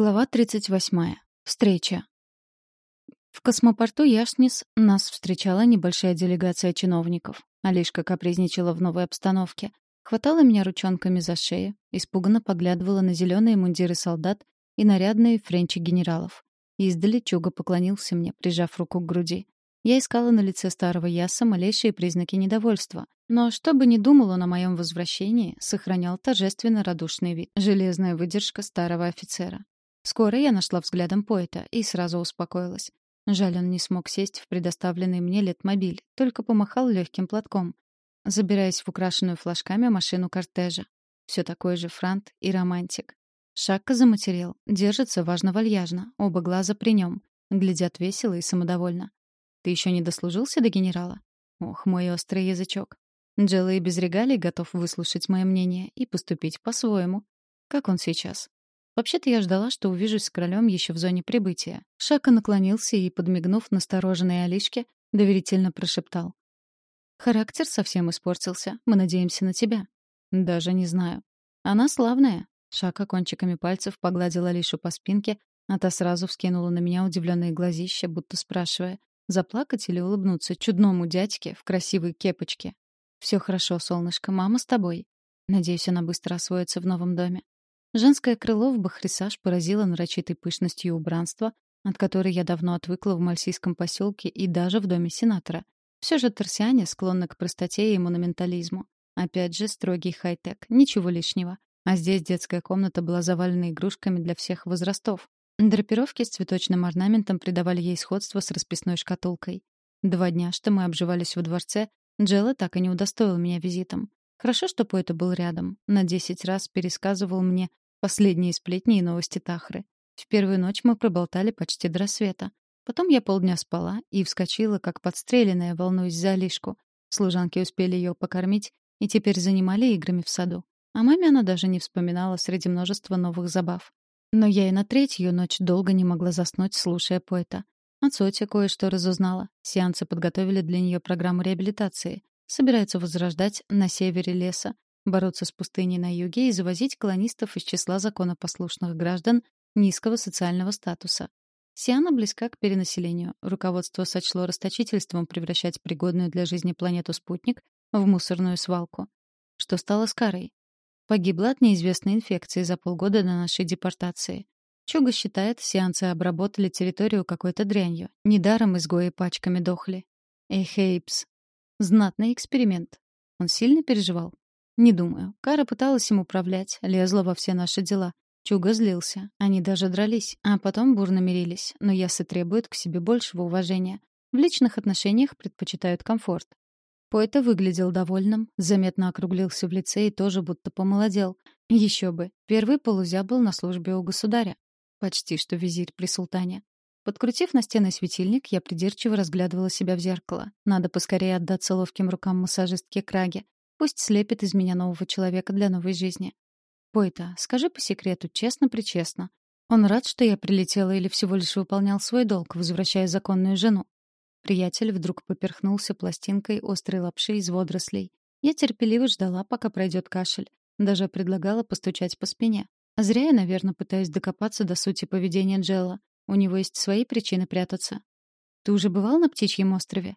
Глава 38. Встреча. В космопорту Яшнис нас встречала небольшая делегация чиновников. Алишка капризничала в новой обстановке. Хватала меня ручонками за шею, испуганно поглядывала на зеленые мундиры солдат и нарядные френчи генералов. Издали Чуга поклонился мне, прижав руку к груди. Я искала на лице старого Яса малейшие признаки недовольства. Но что бы ни думал он о моем возвращении, сохранял торжественно радушный вид. Железная выдержка старого офицера. Скоро я нашла взглядом поэта и сразу успокоилась. Жаль, он не смог сесть в предоставленный мне летмобиль, только помахал легким платком, забираясь в украшенную флажками машину кортежа. Все такой же франт и романтик. Шакка заматерел, держится важно-вальяжно, оба глаза при нем, глядят весело и самодовольно. «Ты еще не дослужился до генерала?» Ох, мой острый язычок. Джелла и без регалий готов выслушать мое мнение и поступить по-своему. Как он сейчас? Вообще-то я ждала, что увижусь с королем еще в зоне прибытия. Шака наклонился и, подмигнув настороженной Алишке, доверительно прошептал. «Характер совсем испортился. Мы надеемся на тебя». «Даже не знаю». «Она славная». Шака кончиками пальцев погладила Алишу по спинке, а та сразу вскинула на меня удивленные глазища, будто спрашивая, заплакать или улыбнуться чудному дядьке в красивой кепочке. «Все хорошо, солнышко, мама с тобой». Надеюсь, она быстро освоится в новом доме. Женское крыло в Бахрисаж поразило нарочитой пышностью убранства, от которой я давно отвыкла в мальсийском поселке и даже в доме сенатора. Все же торсиане склонны к простоте и монументализму. Опять же, строгий хай-тек, ничего лишнего. А здесь детская комната была завалена игрушками для всех возрастов. Драпировки с цветочным орнаментом придавали ей сходство с расписной шкатулкой. Два дня, что мы обживались во дворце, Джелла так и не удостоил меня визитом. Хорошо, что поэт был рядом. На десять раз пересказывал мне последние сплетни и новости Тахры. В первую ночь мы проболтали почти до рассвета. Потом я полдня спала и вскочила, как подстреленная, волнуясь за Алишку. Служанки успели ее покормить и теперь занимали играми в саду. О маме она даже не вспоминала среди множества новых забав. Но я и на третью ночь долго не могла заснуть, слушая поэта. От Соти кое-что разузнала. Сеансы подготовили для нее программу реабилитации собираются возрождать на севере леса, бороться с пустыней на юге и завозить колонистов из числа законопослушных граждан низкого социального статуса. Сиана близка к перенаселению. Руководство сочло расточительством превращать пригодную для жизни планету-спутник в мусорную свалку. Что стало с Карой? Погибла от неизвестной инфекции за полгода до нашей депортации. Чуга считает, сеансы обработали территорию какой-то дрянью. Недаром изгои пачками дохли. Эхейпс, Знатный эксперимент. Он сильно переживал? Не думаю. Кара пыталась им управлять, лезла во все наши дела. Чуга злился. Они даже дрались, а потом бурно мирились. Но Ясы требуют к себе большего уважения. В личных отношениях предпочитают комфорт. Поэта выглядел довольным, заметно округлился в лице и тоже будто помолодел. Еще бы. Первый полузя был на службе у государя. Почти что визирь при султане. Подкрутив на стены светильник, я придирчиво разглядывала себя в зеркало. Надо поскорее отдаться ловким рукам массажистки Краги. Пусть слепит из меня нового человека для новой жизни. Пойта, скажи по секрету, честно-причестно. Он рад, что я прилетела или всего лишь выполнял свой долг, возвращая законную жену? Приятель вдруг поперхнулся пластинкой острой лапши из водорослей. Я терпеливо ждала, пока пройдет кашель. Даже предлагала постучать по спине. Зря я, наверное, пытаюсь докопаться до сути поведения Джелла. У него есть свои причины прятаться. Ты уже бывал на Птичьем острове?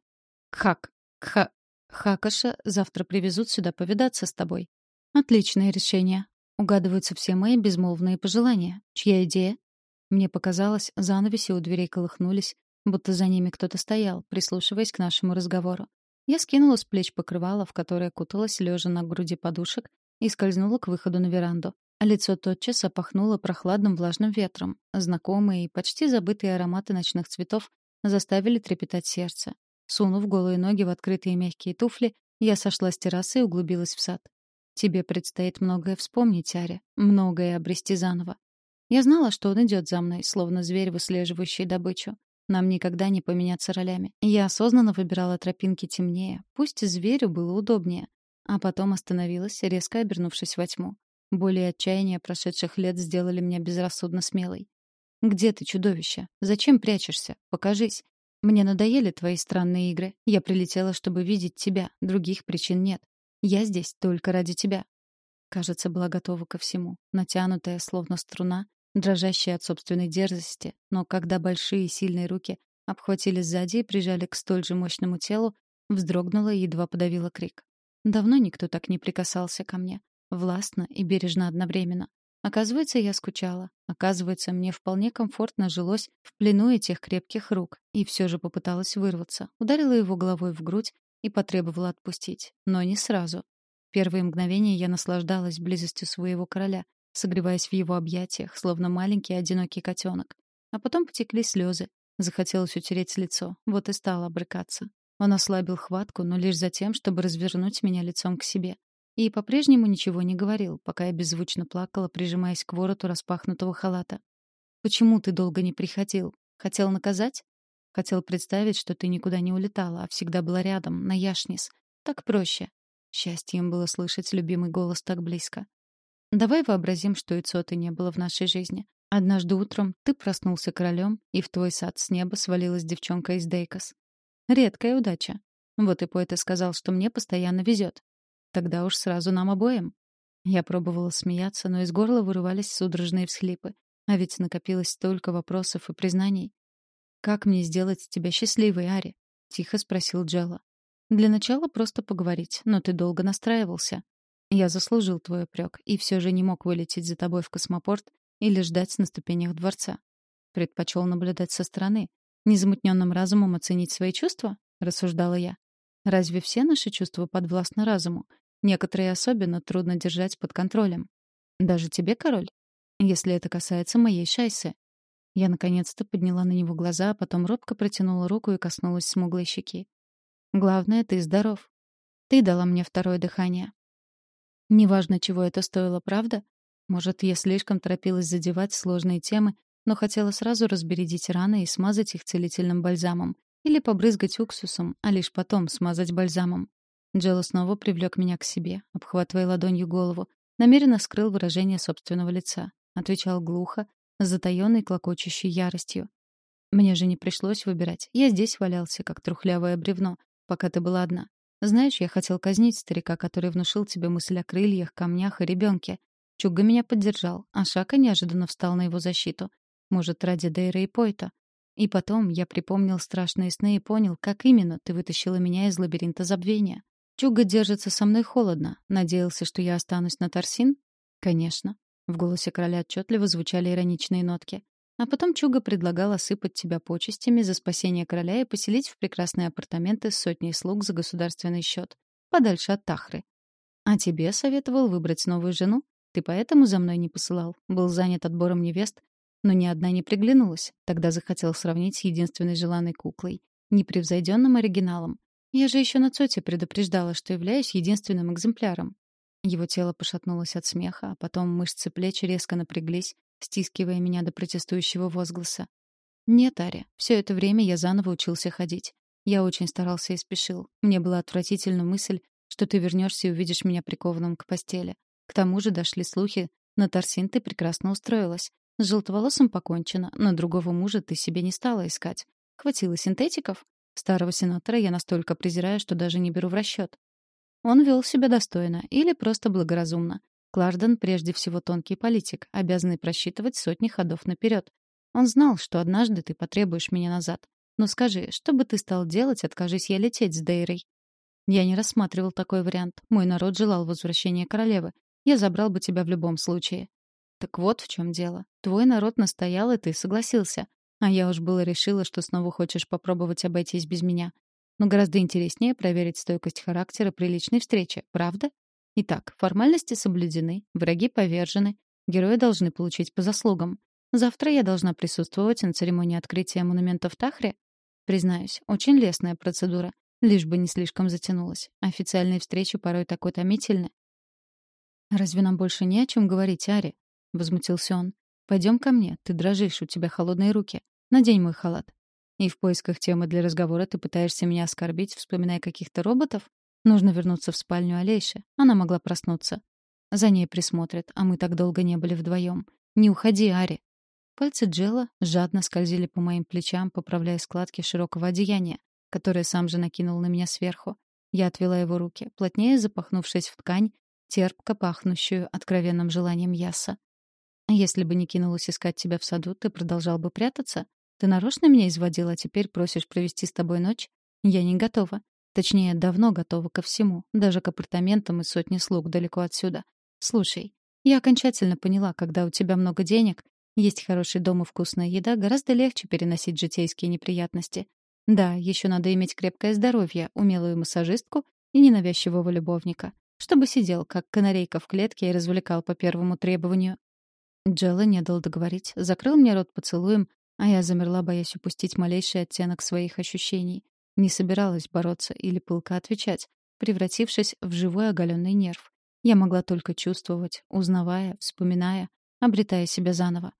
Кхак. Кха. Хакаша завтра привезут сюда повидаться с тобой. Отличное решение. Угадываются все мои безмолвные пожелания. Чья идея? Мне показалось, занавеси у дверей колыхнулись, будто за ними кто-то стоял, прислушиваясь к нашему разговору. Я скинула с плеч покрывало, в которое куталась, лежа на груди подушек, и скользнула к выходу на веранду. А лицо тотчас опахнуло прохладным влажным ветром. Знакомые и почти забытые ароматы ночных цветов заставили трепетать сердце. Сунув голые ноги в открытые мягкие туфли, я сошла с террасы и углубилась в сад. Тебе предстоит многое вспомнить, Аря, многое обрести заново. Я знала, что он идет за мной, словно зверь, выслеживающий добычу. Нам никогда не поменяться ролями. Я осознанно выбирала тропинки темнее, пусть зверю было удобнее. А потом остановилась, резко обернувшись во тьму. Боли и отчаяния прошедших лет сделали меня безрассудно смелой. «Где ты, чудовище? Зачем прячешься? Покажись. Мне надоели твои странные игры. Я прилетела, чтобы видеть тебя. Других причин нет. Я здесь только ради тебя». Кажется, была готова ко всему. Натянутая, словно струна, дрожащая от собственной дерзости, но когда большие сильные руки обхватили сзади и прижали к столь же мощному телу, вздрогнула и едва подавила крик. Давно никто так не прикасался ко мне. Властно и бережно одновременно. Оказывается, я скучала. Оказывается, мне вполне комфортно жилось в плену этих крепких рук. И все же попыталась вырваться. Ударила его головой в грудь и потребовала отпустить. Но не сразу. Первые мгновения я наслаждалась близостью своего короля, согреваясь в его объятиях, словно маленький одинокий котенок. А потом потекли слезы. Захотелось утереть лицо. Вот и стала обрыкаться. Он ослабил хватку, но лишь за тем, чтобы развернуть меня лицом к себе. И по-прежнему ничего не говорил, пока я беззвучно плакала, прижимаясь к вороту распахнутого халата. «Почему ты долго не приходил? Хотел наказать?» «Хотел представить, что ты никуда не улетала, а всегда была рядом, на Яшнис. Так проще». Счастьем было слышать любимый голос так близко. «Давай вообразим, что и Цоты не было в нашей жизни. Однажды утром ты проснулся королем, и в твой сад с неба свалилась девчонка из Дейкос. Редкая удача. Вот и поэт и сказал, что мне постоянно везет. Тогда уж сразу нам обоим. Я пробовала смеяться, но из горла вырывались судорожные всхлипы. А ведь накопилось столько вопросов и признаний. «Как мне сделать тебя счастливой, Ари?» — тихо спросил Джелла. «Для начала просто поговорить, но ты долго настраивался. Я заслужил твой упрек и все же не мог вылететь за тобой в космопорт или ждать на ступенях дворца. Предпочел наблюдать со стороны, Незамутненным разумом оценить свои чувства? Рассуждала я. Разве все наши чувства подвластны разуму? Некоторые особенно трудно держать под контролем. Даже тебе, король? Если это касается моей шайсы. Я наконец-то подняла на него глаза, а потом робко протянула руку и коснулась смуглой щеки. Главное, ты здоров. Ты дала мне второе дыхание. Неважно, чего это стоило, правда? Может, я слишком торопилась задевать сложные темы но хотела сразу разбередить раны и смазать их целительным бальзамом. Или побрызгать уксусом, а лишь потом смазать бальзамом. Джелла снова привлек меня к себе, обхватывая ладонью голову, намеренно скрыл выражение собственного лица. Отвечал глухо, с затаённой клокочущей яростью. «Мне же не пришлось выбирать. Я здесь валялся, как трухлявое бревно, пока ты была одна. Знаешь, я хотел казнить старика, который внушил тебе мысль о крыльях, камнях и ребенке. Чуга меня поддержал, а Шака неожиданно встал на его защиту. Может, ради Дейра и Пойта. И потом я припомнил страшные сны и понял, как именно ты вытащила меня из лабиринта забвения. Чуга держится со мной холодно. Надеялся, что я останусь на Тарсин? Конечно. В голосе короля отчетливо звучали ироничные нотки. А потом Чуга предлагал осыпать тебя почестями за спасение короля и поселить в прекрасные апартаменты с сотней слуг за государственный счет, подальше от Тахры. А тебе советовал выбрать новую жену? Ты поэтому за мной не посылал? Был занят отбором невест, но ни одна не приглянулась. Тогда захотел сравнить с единственной желанной куклой. Непревзойденным оригиналом. Я же еще на Цоте предупреждала, что являюсь единственным экземпляром. Его тело пошатнулось от смеха, а потом мышцы плеч резко напряглись, стискивая меня до протестующего возгласа. «Нет, Аря, все это время я заново учился ходить. Я очень старался и спешил. Мне была отвратительна мысль, что ты вернешься и увидишь меня прикованным к постели. К тому же дошли слухи, на Торсин ты прекрасно устроилась. С желтоволосым покончено, но другого мужа ты себе не стала искать. Хватило синтетиков? Старого сенатора я настолько презираю, что даже не беру в расчет. Он вел себя достойно или просто благоразумно. Кларден прежде всего тонкий политик, обязанный просчитывать сотни ходов наперед. Он знал, что однажды ты потребуешь меня назад. Но скажи, что бы ты стал делать, откажись я лететь с Дейрой? Я не рассматривал такой вариант. Мой народ желал возвращения королевы. Я забрал бы тебя в любом случае. Так вот в чем дело. Твой народ настоял, и ты согласился. А я уж было решила, что снова хочешь попробовать обойтись без меня. Но гораздо интереснее проверить стойкость характера при личной встрече, правда? Итак, формальности соблюдены, враги повержены, герои должны получить по заслугам. Завтра я должна присутствовать на церемонии открытия монумента в Тахре. Признаюсь, очень лестная процедура, лишь бы не слишком затянулась. Официальные встречи порой так утомительны. Разве нам больше не о чем говорить, Ари? — возмутился он. «Пойдем ко мне. Ты дрожишь, у тебя холодные руки. Надень мой халат». И в поисках темы для разговора ты пытаешься меня оскорбить, вспоминая каких-то роботов? Нужно вернуться в спальню Олейши. Она могла проснуться. За ней присмотрят, а мы так долго не были вдвоем. Не уходи, Ари. Пальцы Джела жадно скользили по моим плечам, поправляя складки широкого одеяния, которое сам же накинул на меня сверху. Я отвела его руки, плотнее запахнувшись в ткань, терпко пахнущую откровенным желанием яса. Если бы не кинулась искать тебя в саду, ты продолжал бы прятаться? Ты нарочно меня изводил, а теперь просишь провести с тобой ночь? Я не готова. Точнее, давно готова ко всему, даже к апартаментам и сотне слуг далеко отсюда. Слушай, я окончательно поняла, когда у тебя много денег, есть хороший дом и вкусная еда, гораздо легче переносить житейские неприятности. Да, еще надо иметь крепкое здоровье, умелую массажистку и ненавязчивого любовника, чтобы сидел, как канарейка в клетке и развлекал по первому требованию. Джелла не дал договорить, закрыл мне рот поцелуем, а я замерла, боясь упустить малейший оттенок своих ощущений. Не собиралась бороться или пылко отвечать, превратившись в живой оголенный нерв. Я могла только чувствовать, узнавая, вспоминая, обретая себя заново.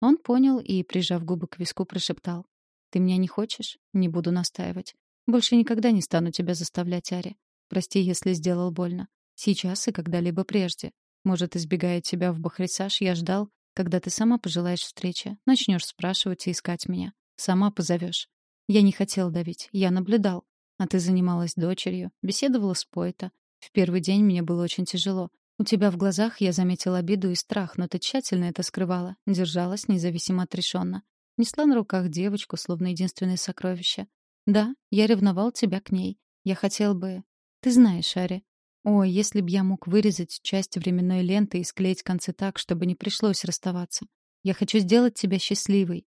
Он понял и, прижав губы к виску, прошептал. «Ты меня не хочешь? Не буду настаивать. Больше никогда не стану тебя заставлять, Ари. Прости, если сделал больно. Сейчас и когда-либо прежде. Может, избегая тебя в Бахрисаж, я ждал, когда ты сама пожелаешь встречи, начнешь спрашивать и искать меня. Сама позовешь. Я не хотел давить, я наблюдал. А ты занималась дочерью, беседовала с Пойта. В первый день мне было очень тяжело. У тебя в глазах я заметил обиду и страх, но ты тщательно это скрывала, держалась независимо отрешенно. Несла на руках девочку, словно единственное сокровище. Да, я ревновал тебя к ней. Я хотел бы... Ты знаешь, Ари. О, если б я мог вырезать часть временной ленты и склеить концы так, чтобы не пришлось расставаться. Я хочу сделать тебя счастливой.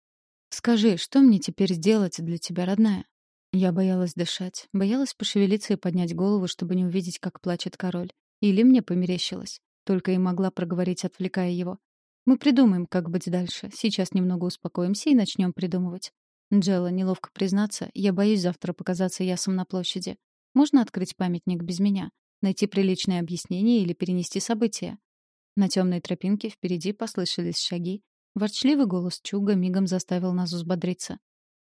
Скажи, что мне теперь сделать для тебя, родная? Я боялась дышать, боялась пошевелиться и поднять голову, чтобы не увидеть, как плачет король. Или мне померещилось. Только и могла проговорить, отвлекая его. Мы придумаем, как быть дальше. Сейчас немного успокоимся и начнем придумывать. Джелла, неловко признаться, я боюсь завтра показаться ясом на площади. Можно открыть памятник без меня, найти приличное объяснение или перенести события. На темной тропинке впереди послышались шаги. Ворчливый голос Чуга мигом заставил нас взбодриться.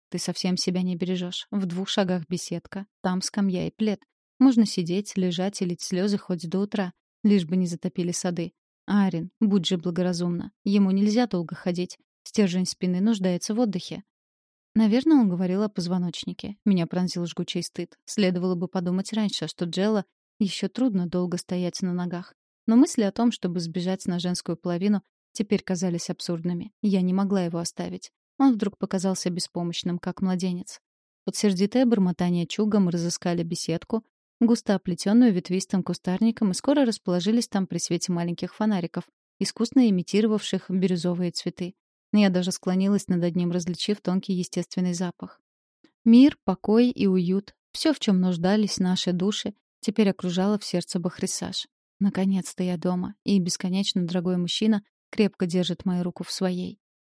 «Ты совсем себя не бережешь. В двух шагах беседка, там скамья и плед. Можно сидеть, лежать и лить слезы хоть до утра, лишь бы не затопили сады. Арин, будь же благоразумна. Ему нельзя долго ходить. Стержень спины нуждается в отдыхе. Наверное, он говорил о позвоночнике. Меня пронзил жгучий стыд. Следовало бы подумать раньше, что Джелла еще трудно долго стоять на ногах. Но мысли о том, чтобы сбежать на женскую половину, теперь казались абсурдными. Я не могла его оставить. Он вдруг показался беспомощным, как младенец. Под сердитое бормотание чуга мы разыскали беседку, густо оплетенную ветвистым кустарником, и скоро расположились там при свете маленьких фонариков, искусно имитировавших бирюзовые цветы. Я даже склонилась над одним, различив тонкий естественный запах. Мир, покой и уют — все, в чем нуждались наши души, теперь окружало в сердце Бахрисаж. Наконец-то я дома, и бесконечно дорогой мужчина крепко держит мою руку в своей.